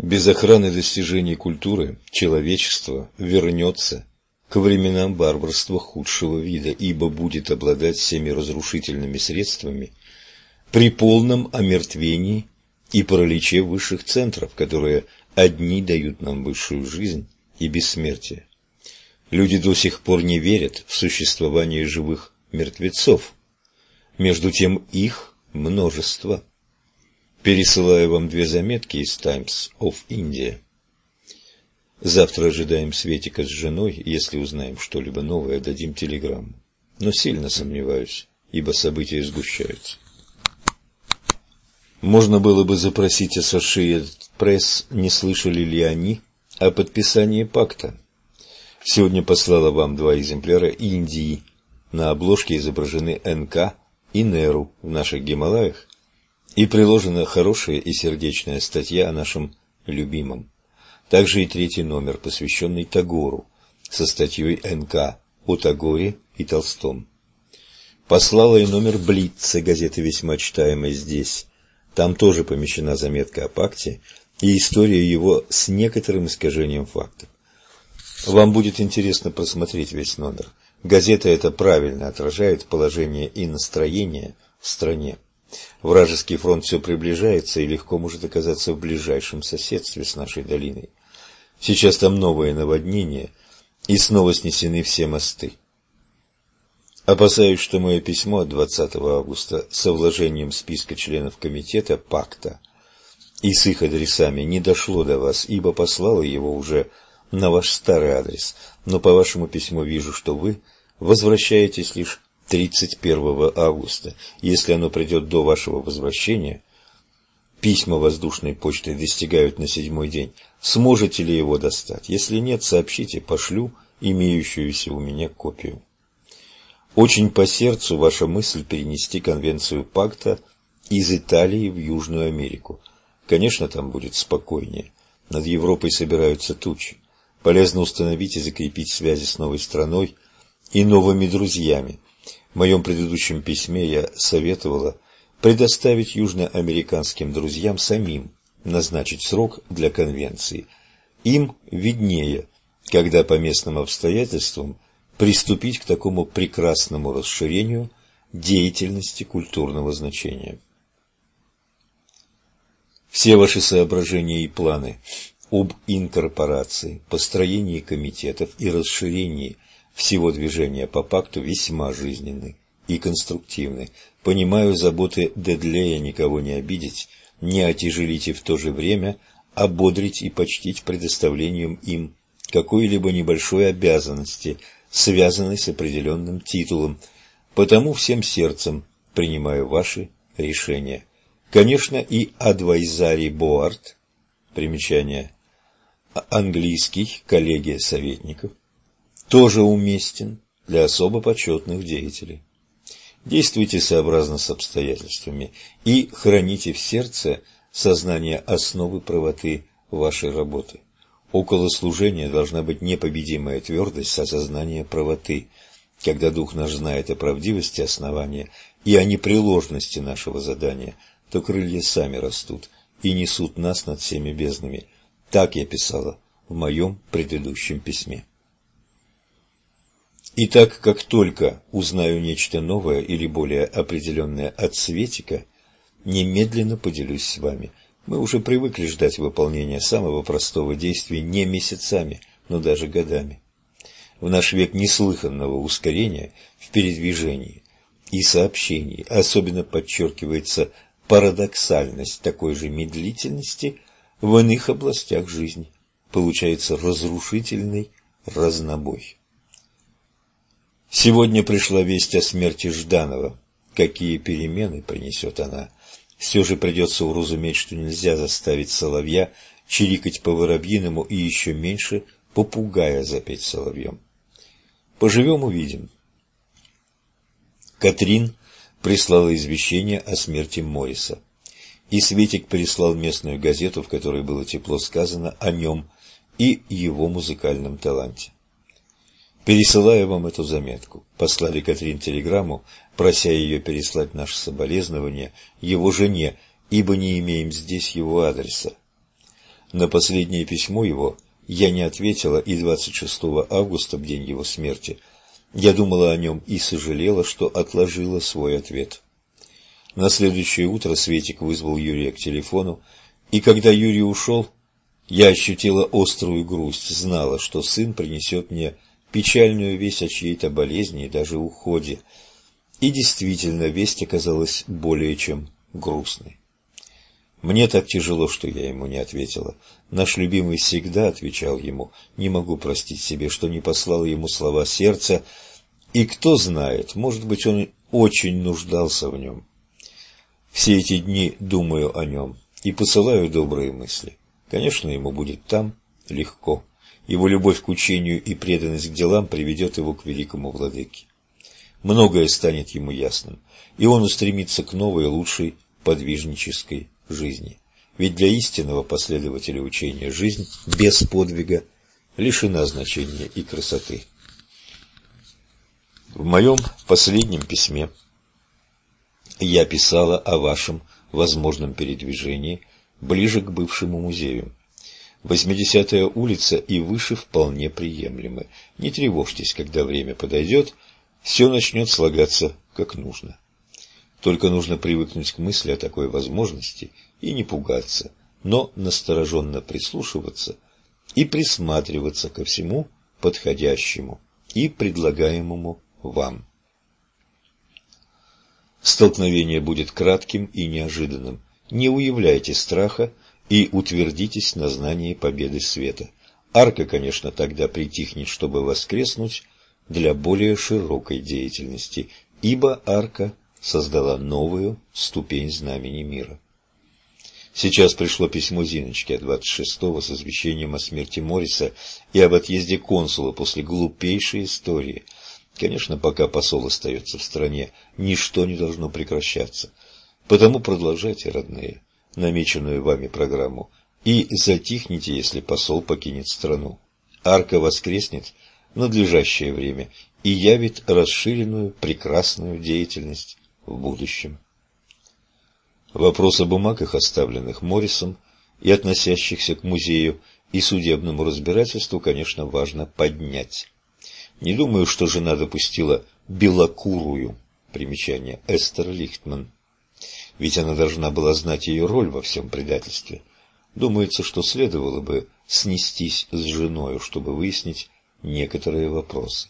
Без охраны достижений культуры человечество вернется к временам барбарства худшего вида, ибо будет обладать всеми разрушительными средствами при полном омертвении и параличе высших центров, которые одни дают нам высшую жизнь и бессмертие. Люди до сих пор не верят в существование живых мертвецов. Между тем их множество. Пересылаю вам две заметки из Times of India. Завтра ожидаем Светика с женой, если узнаем что-либо новое, дадим телеграмму. Но сильно сомневаюсь, ибо события сгущаются. Можно было бы запросить Associated Пресс, не слышали ли они о подписании пакта. Сегодня послала вам два экземпляра Индии. На обложке изображены НК и Неру в наших Гималаях и приложена хорошая и сердечная статья о нашем любимом. Также и третий номер, посвященный Тагору, со статьей НК о Тагоре и Толстом. Послала и номер Блица, газеты весьма читаемой здесь. Там тоже помещена заметка о пакте и история его с некоторым искажением фактов. Вам будет интересно просмотреть весь номер. Газета эта правильно отражает положение и настроение в стране. Вражеский фронт все приближается и легко может оказаться в ближайшем соседстве с нашей долиной. Сейчас там новое наводнение, и снова снесены все мосты. Опасаюсь, что мое письмо от 20 августа со вложением списка членов комитета пакта и с их адресами не дошло до вас, ибо послала его уже на ваш старый адрес, но по вашему письму вижу, что вы возвращаетесь лишь 31 августа. Если оно придет до вашего возвращения, письма воздушной почты достигают на седьмой день, сможете ли его достать? Если нет, сообщите, пошлю имеющуюся у меня копию. Очень по сердцу ваша мысль перенести конвенцию пакта из Италии в Южную Америку. Конечно, там будет спокойнее. Над Европой собираются тучи. Полезно установить и закрепить связи с новой страной и новыми друзьями. Моем предыдущем письме я советовала предоставить южноамериканским друзьям самим назначить срок для конвенции. Им виднее, когда по местным обстоятельствам приступить к такому прекрасному расширению деятельности культурного значения. Все ваши соображения и планы об инкорпорации, построении комитетов и расширении всего движения по пакту весьма жизненны и конструктивны. Понимаю заботы Дедлея никого не обидеть, не отяжелить и в то же время ободрить и почтить предоставлением им какой-либо небольшой обязанности, связанной с определенным титулом. Потому всем сердцем принимаю ваши решения. Конечно, и адвайзари Боарт, примечание, английский, коллегия советников, тоже уместен для особо почетных деятелей. Действуйте сообразно с обстоятельствами и храните в сердце сознание основы правоты вашей работы. Около служения должна быть непобедимая твердость осознания правоты, когда Дух наш знает о правдивости основания и о непреложности нашего задания, то крылья сами растут и несут нас над всеми безднами. Так я писала в моем предыдущем письме. И так как только узнаю нечто новое или более определенное от Светика, немедленно поделюсь с вами. Мы уже привыкли ждать выполнения самого простого действия не месяцами, но даже годами. В наш век неслыханного ускорения в передвижении и сообщении особенно подчеркивается парадоксальность такой же медлительности в иных областях жизни. Получается разрушительный разнобой. Сегодня пришла весть о смерти Жданова. Какие перемены принесет она? Все же придется уразуметь, что нельзя заставить соловья чирикать по воробьиному и еще меньше попугая запеть соловьем. Поживем – увидим. Катрин прислала извещение о смерти Морриса. И Светик прислал местную газету, в которой было тепло сказано о нем и его музыкальном таланте. Пересылаю вам эту заметку. Послали Катрин телеграмму, прося ее переслать наше соболезнование его жене, ибо не имеем здесь его адреса. На последнее письмо его я не ответила и 26 августа, в день его смерти, я думала о нем и сожалела, что отложила свой ответ. На следующее утро Светик вызвал Юрия к телефону, и когда Юрий ушел, я ощутила острую грусть, знала, что сын принесет мне печальную весть о чьей-то болезни и даже уходе. И действительно, весть оказалась более чем грустной. Мне так тяжело, что я ему не ответила. Наш любимый всегда отвечал ему. Не могу простить себе, что не послал ему слова сердца. И кто знает, может быть, он очень нуждался в нем. Все эти дни думаю о нем и посылаю добрые мысли. Конечно, ему будет там легко. Его любовь к учению и преданность к делам приведет его к великому владыке. Многое станет ему ясным, и он устремится к новой, лучшей подвижнической жизни. Ведь для истинного последователя учения жизнь без подвига лишена значения и красоты. В моем последнем письме я писала о вашем возможном передвижении ближе к бывшему музею. Восьмидесятая улица и выше вполне приемлемы. Не тревожьтесь, когда время подойдет, все начнет слагаться как нужно. Только нужно привыкнуть к мысли о такой возможности и не пугаться, но настороженно прислушиваться и присматриваться ко всему подходящему и предлагаемому вам. Столкновение будет кратким и неожиданным. Не уявляйте страха и утвердитесь на знании победы света. Арка, конечно, тогда притихнет, чтобы воскреснуть для более широкой деятельности, ибо арка создала новую ступень знамени мира. Сейчас пришло письмо Зиночки от 26-го с извещением о смерти Мориса и об отъезде консула после глупейшей истории. Конечно, пока посол остается в стране, ничто не должно прекращаться. Потому продолжайте, родные, намеченную вами программу и затихните, если посол покинет страну. Арка воскреснет в надлежащее время и явит расширенную прекрасную деятельность в будущем. Вопрос о бумагах, оставленных Моррисом и относящихся к музею и судебному разбирательству, конечно, важно поднять. Не думаю, что жена допустила белокурую, примечание, Эстер Лихтман. Ведь она должна была знать ее роль во всем предательстве. Думается, что следовало бы снестись с женою, чтобы выяснить некоторые вопросы.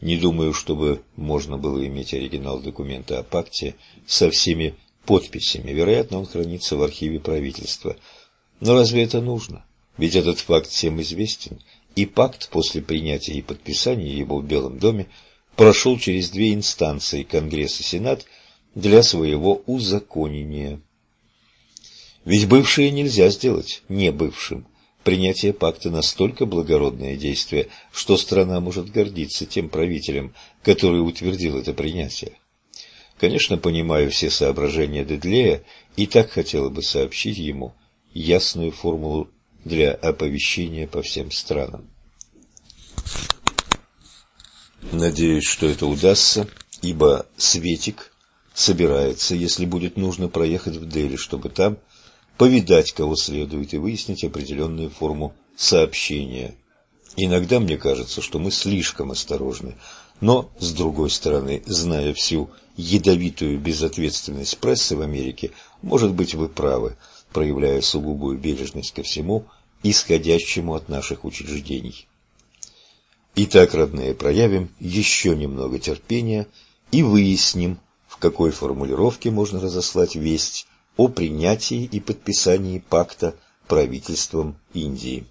Не думаю, чтобы можно было иметь оригинал документа о пакте со всеми подписями. Вероятно, он хранится в архиве правительства. Но разве это нужно? Ведь этот факт всем известен, и пакт после принятия и подписания его в Белом доме прошел через две инстанции, Конгресс и Сенат, для своего узаконения. Ведь бывшее нельзя сделать не бывшим. Принятие пакта настолько благородное действие, что страна может гордиться тем правителем, который утвердил это принятие. Конечно, понимаю все соображения Дедлея и так хотела бы сообщить ему ясную формулу для оповещения по всем странам. Надеюсь, что это удастся, ибо Светик собирается, если будет нужно, проехать в Дели, чтобы там повидать кого следует и выяснить определенную форму сообщения. Иногда мне кажется, что мы слишком осторожны, но, с другой стороны, зная всю ядовитую безответственность прессы в Америке, может быть, вы правы, проявляя сугубую бережность ко всему, исходящему от наших учреждений. Итак, родные, проявим еще немного терпения и выясним, какой формулировке можно разослать весть о принятии и подписании пакта правительством Индии.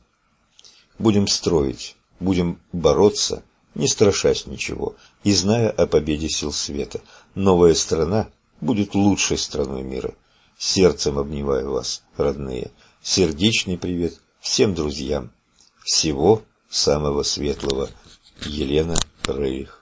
Будем строить, будем бороться, не страшась ничего, и зная о победе сил света. Новая страна будет лучшей страной мира. Сердцем обнимаю вас, родные. Сердечный привет всем друзьям. Всего самого светлого. Елена Рейх